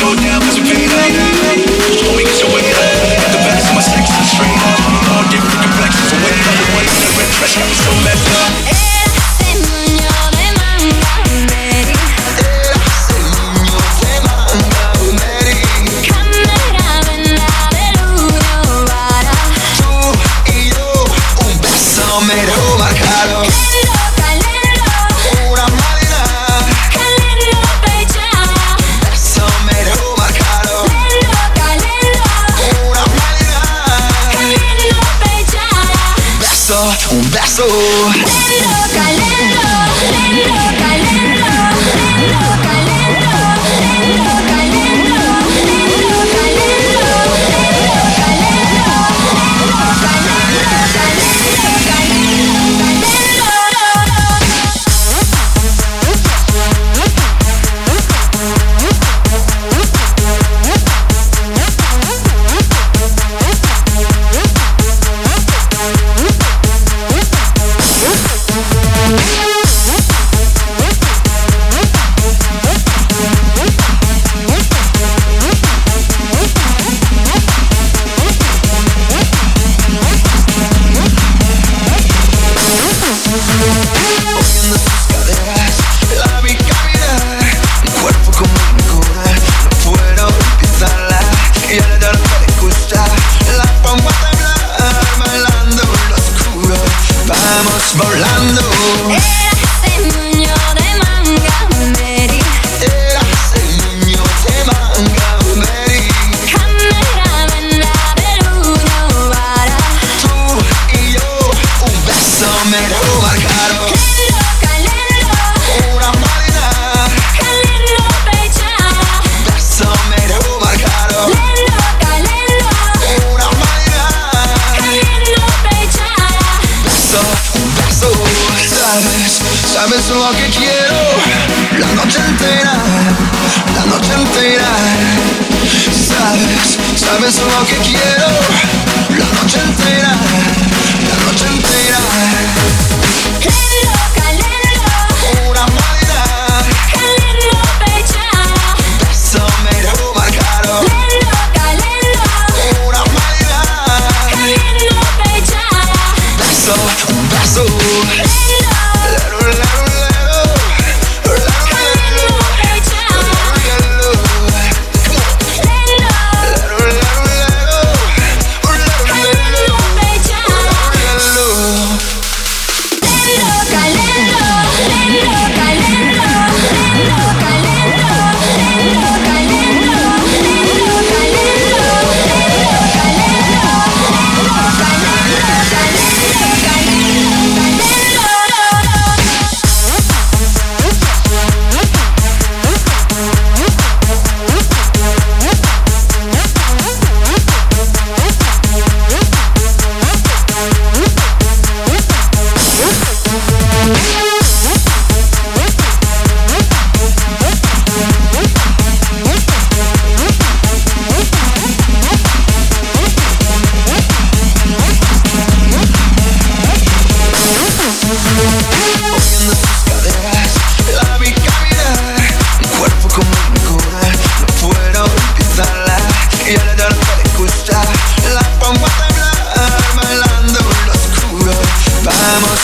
go down soul. sabes lo que quiero, la noche entera, la noche entera.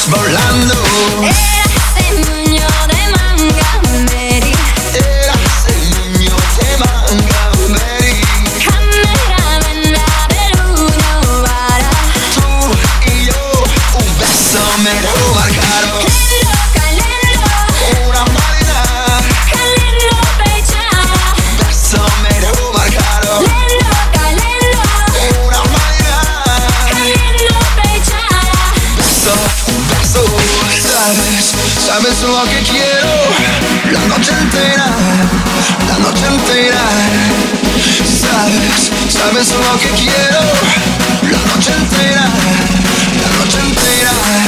Box Sabes lo que quiero la noche entera, la noche entera. Sabes, sabes lo que quiero la noche entera, la noche entera.